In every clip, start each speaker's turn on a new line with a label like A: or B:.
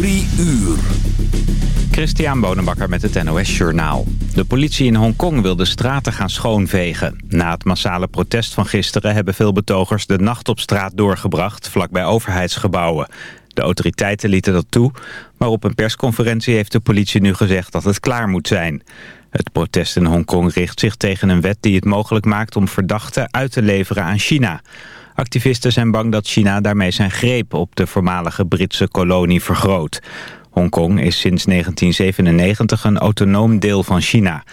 A: Drie uur.
B: Christian Bonenbakker met het NOS Journaal. De politie in Hongkong wil de straten gaan schoonvegen. Na het massale protest van gisteren hebben veel betogers de nacht op straat doorgebracht... vlakbij overheidsgebouwen. De autoriteiten lieten dat toe, maar op een persconferentie heeft de politie nu gezegd dat het klaar moet zijn. Het protest in Hongkong richt zich tegen een wet die het mogelijk maakt om verdachten uit te leveren aan China... Activisten zijn bang dat China daarmee zijn greep op de voormalige Britse kolonie vergroot. Hongkong is sinds 1997 een autonoom deel van China.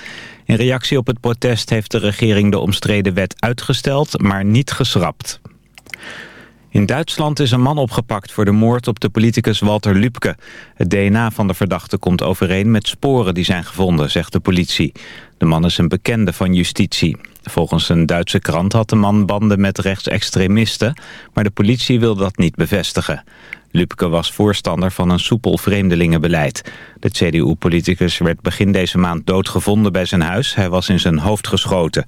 B: In reactie op het protest heeft de regering de omstreden wet uitgesteld, maar niet geschrapt. In Duitsland is een man opgepakt voor de moord op de politicus Walter Lübke. Het DNA van de verdachte komt overeen met sporen die zijn gevonden, zegt de politie. De man is een bekende van justitie. Volgens een Duitse krant had de man banden met rechtsextremisten, maar de politie wil dat niet bevestigen. Lübke was voorstander van een soepel vreemdelingenbeleid. De CDU-politicus werd begin deze maand doodgevonden bij zijn huis. Hij was in zijn hoofd geschoten.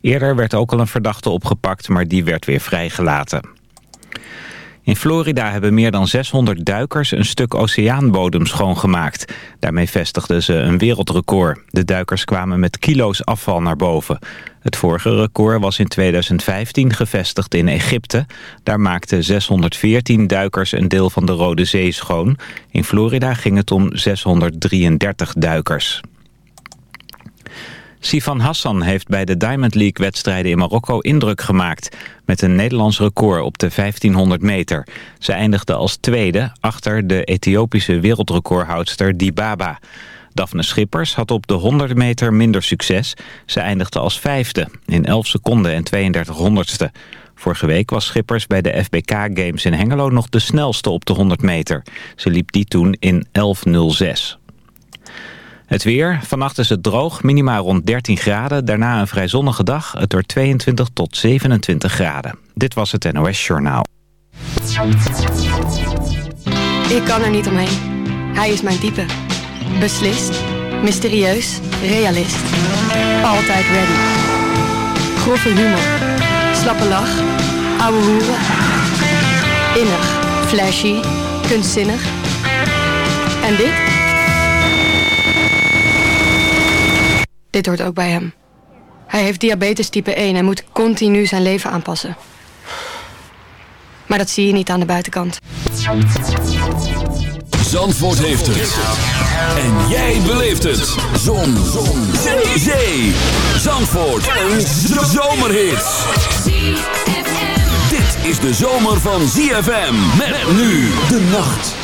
B: Eerder werd ook al een verdachte opgepakt, maar die werd weer vrijgelaten. In Florida hebben meer dan 600 duikers een stuk oceaanbodem schoongemaakt. Daarmee vestigden ze een wereldrecord. De duikers kwamen met kilo's afval naar boven. Het vorige record was in 2015 gevestigd in Egypte. Daar maakten 614 duikers een deel van de Rode Zee schoon. In Florida ging het om 633 duikers. Sifan Hassan heeft bij de Diamond League-wedstrijden in Marokko indruk gemaakt... met een Nederlands record op de 1500 meter. Ze eindigde als tweede achter de Ethiopische wereldrecordhoudster Dibaba. Daphne Schippers had op de 100 meter minder succes. Ze eindigde als vijfde in 11 seconden en 32 honderdste. Vorige week was Schippers bij de FBK Games in Hengelo nog de snelste op de 100 meter. Ze liep die toen in 11.06. Het weer. Vannacht is het droog, minimaal rond 13 graden. Daarna een vrij zonnige dag. Het wordt 22 tot 27 graden. Dit was het NOS Journaal.
C: Ik kan er niet omheen. Hij is mijn type. Beslist, mysterieus, realist. Altijd ready. Grove humor. Slappe lach. Ouwe hoeren. Innig, flashy, kunstzinnig. En dit? Dit hoort ook bij hem. Hij heeft diabetes type 1 en moet continu zijn leven aanpassen. Maar dat zie je niet aan de buitenkant.
A: Zandvoort heeft het. En jij beleeft het. Zon. Zon. Zee. Zee. Zandvoort. Een zomerhit. Dit is de zomer van ZFM. Met nu de nacht.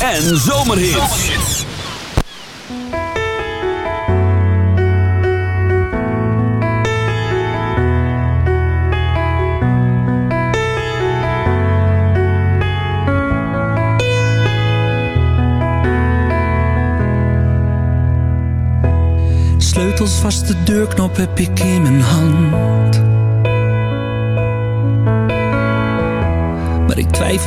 A: En zomerhits.
D: Sleutels vast de deurknop heb ik in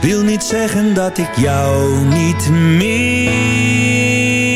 D: Wil niet zeggen dat ik jou niet meer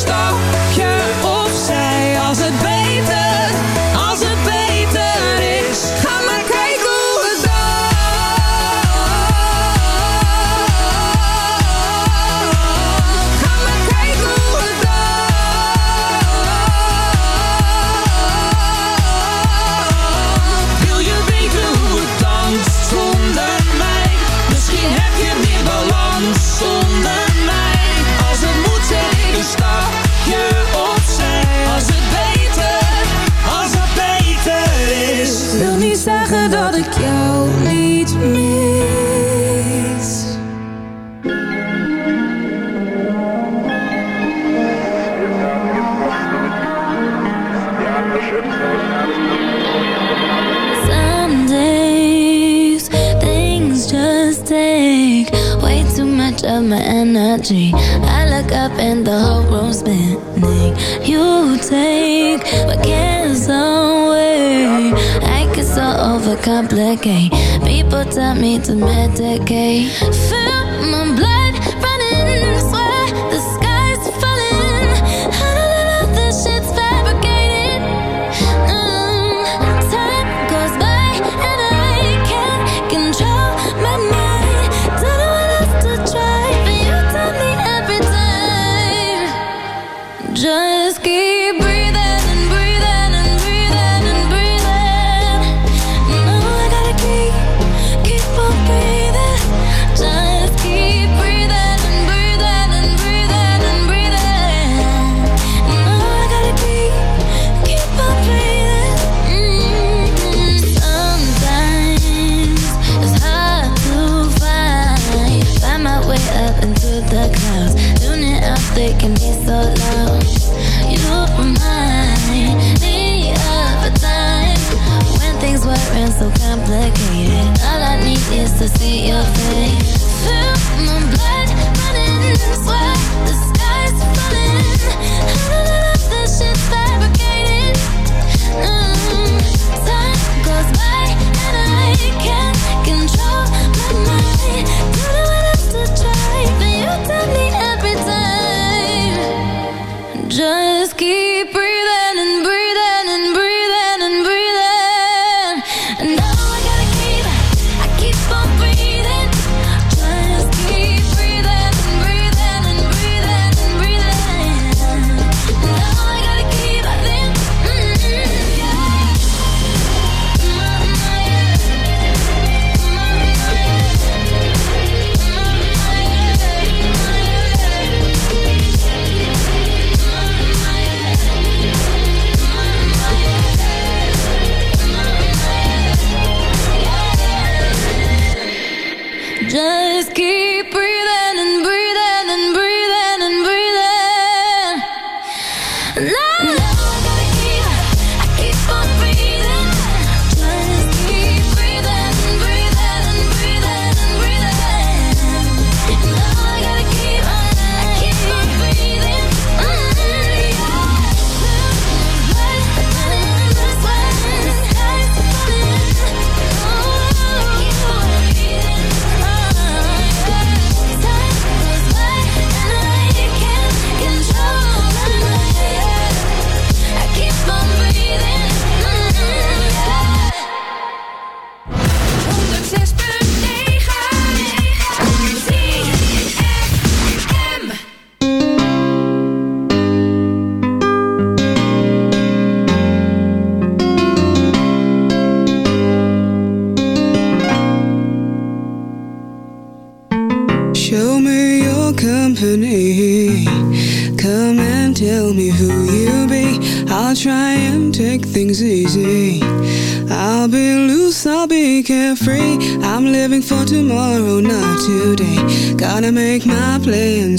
E: stop. I look up and the whole room's spinning. You take my cares away. I can so overcomplicate. People tell me to medicate. Fill my blood. to see your face.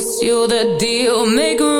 F: what's you the deal maker.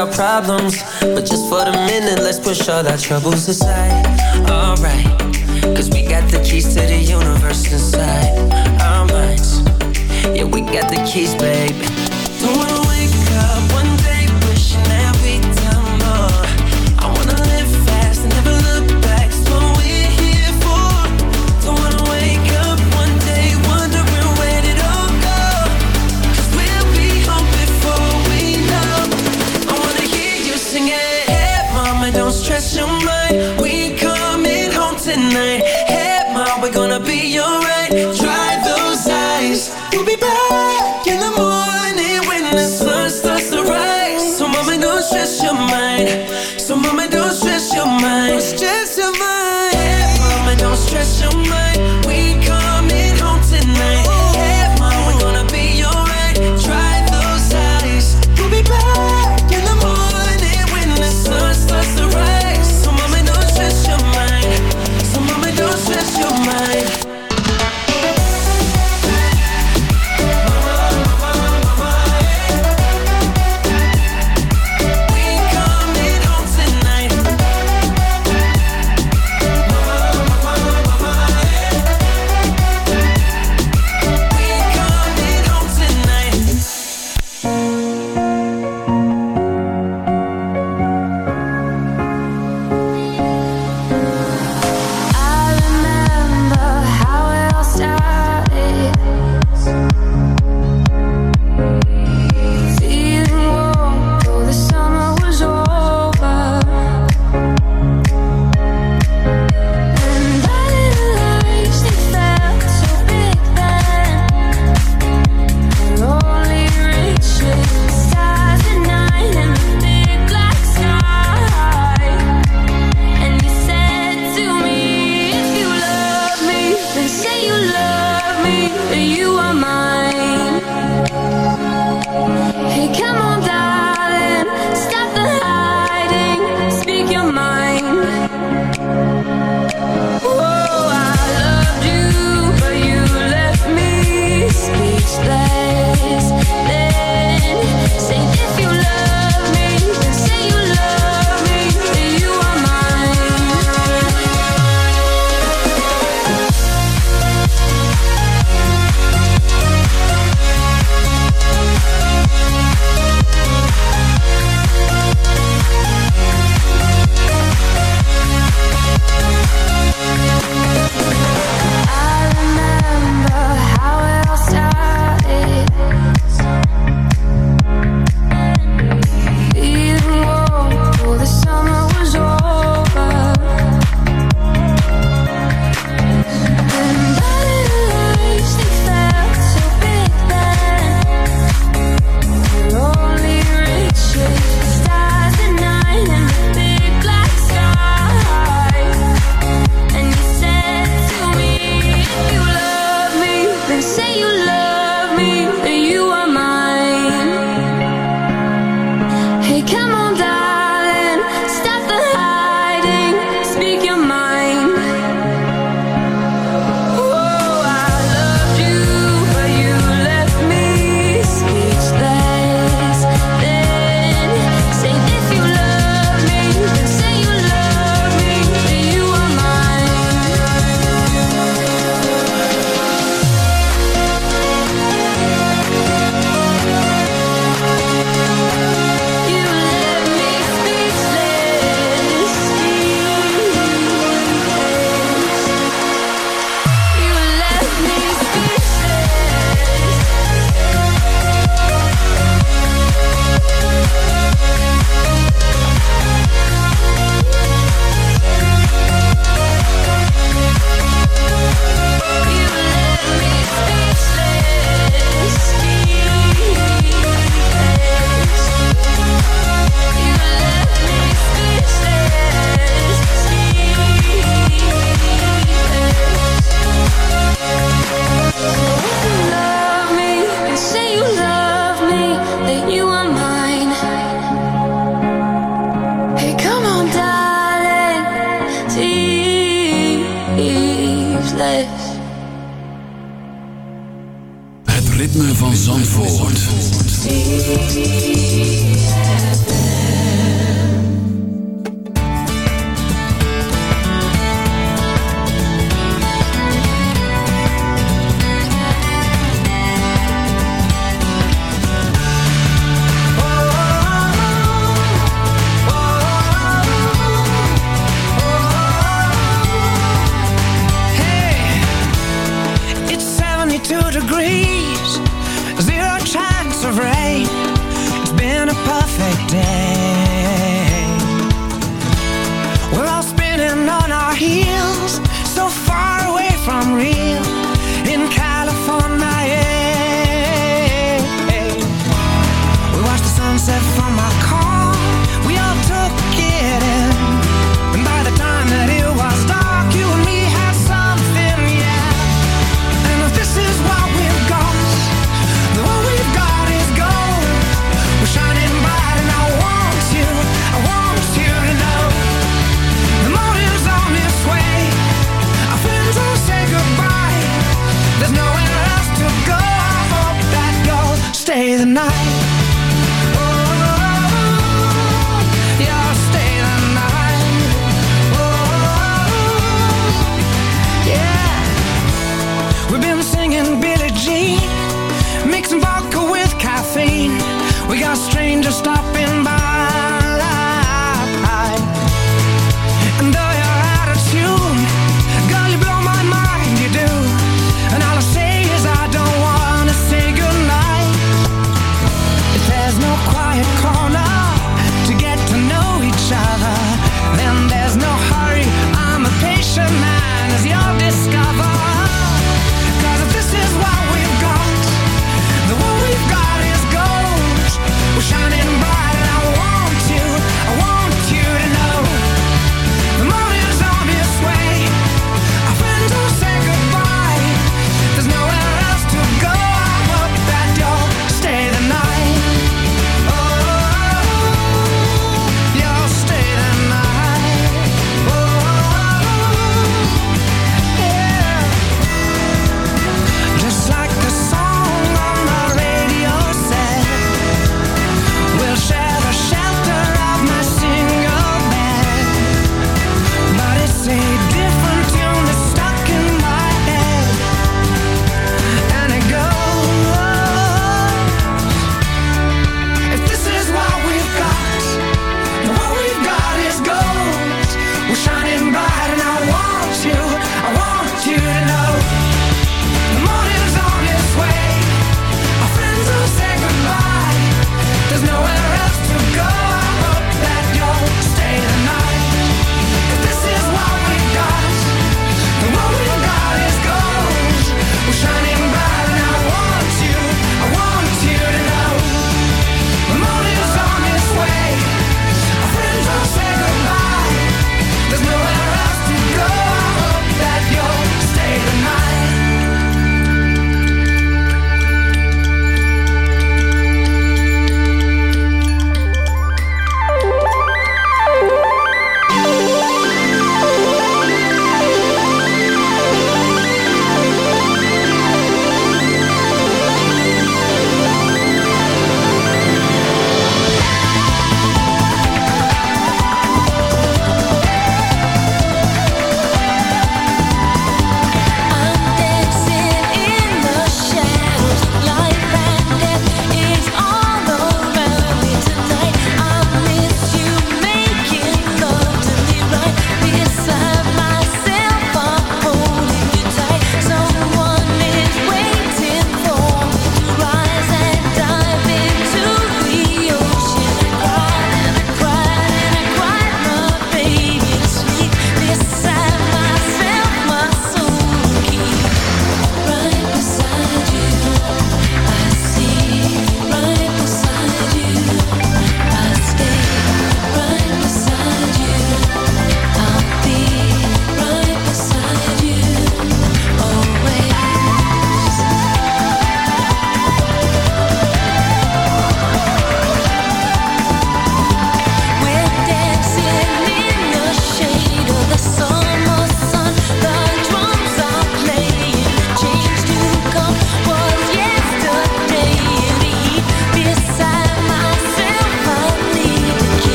G: our
H: problems. But just for the minute, let's push all our troubles aside. Alright, cause we got the keys to the universe inside our minds. Yeah, we got the keys, babe Don't wanna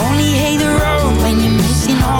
I: Only hate the road when you're missing home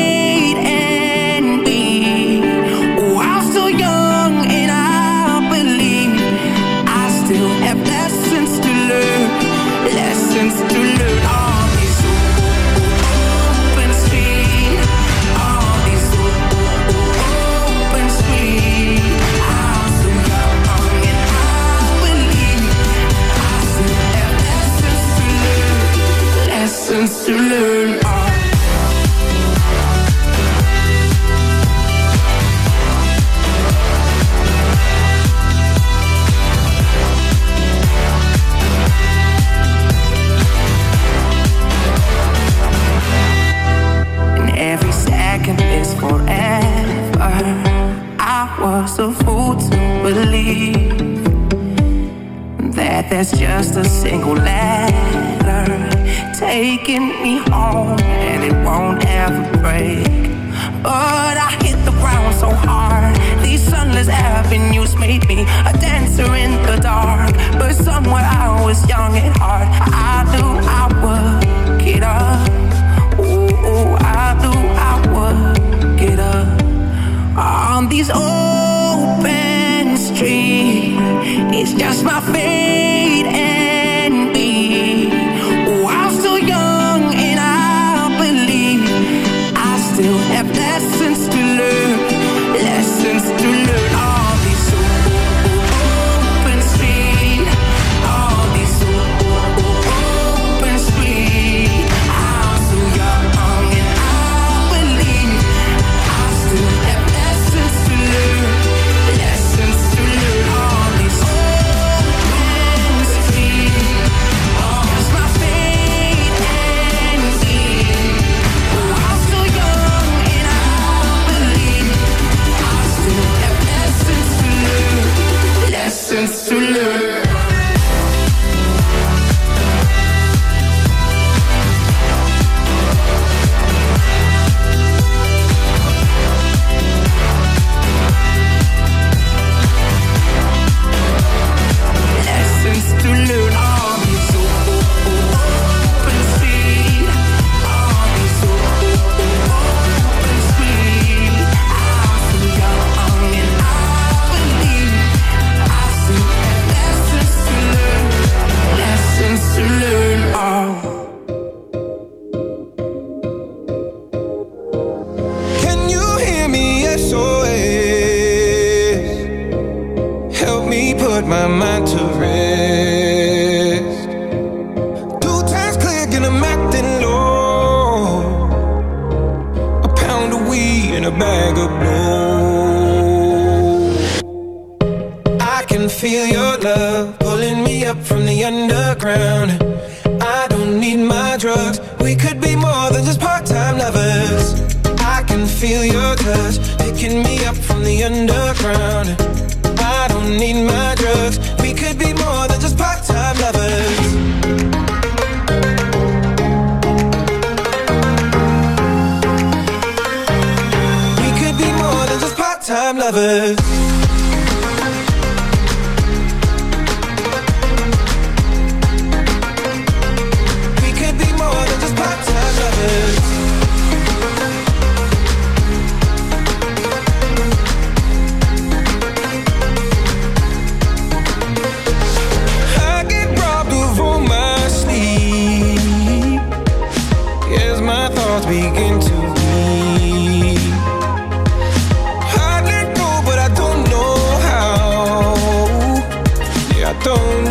J: to lose world's begin to bleed. Hard to
K: go, but I don't know how Yeah, I don't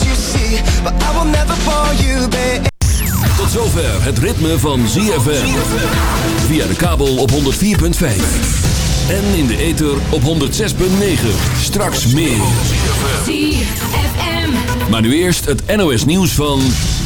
K: but I
L: will never fall you, babe.
M: Tot zover het ritme van ZFM. Via de kabel op 104.5. En in de ether op 106.9. Straks meer. ZFM. Maar nu eerst het NOS nieuws van...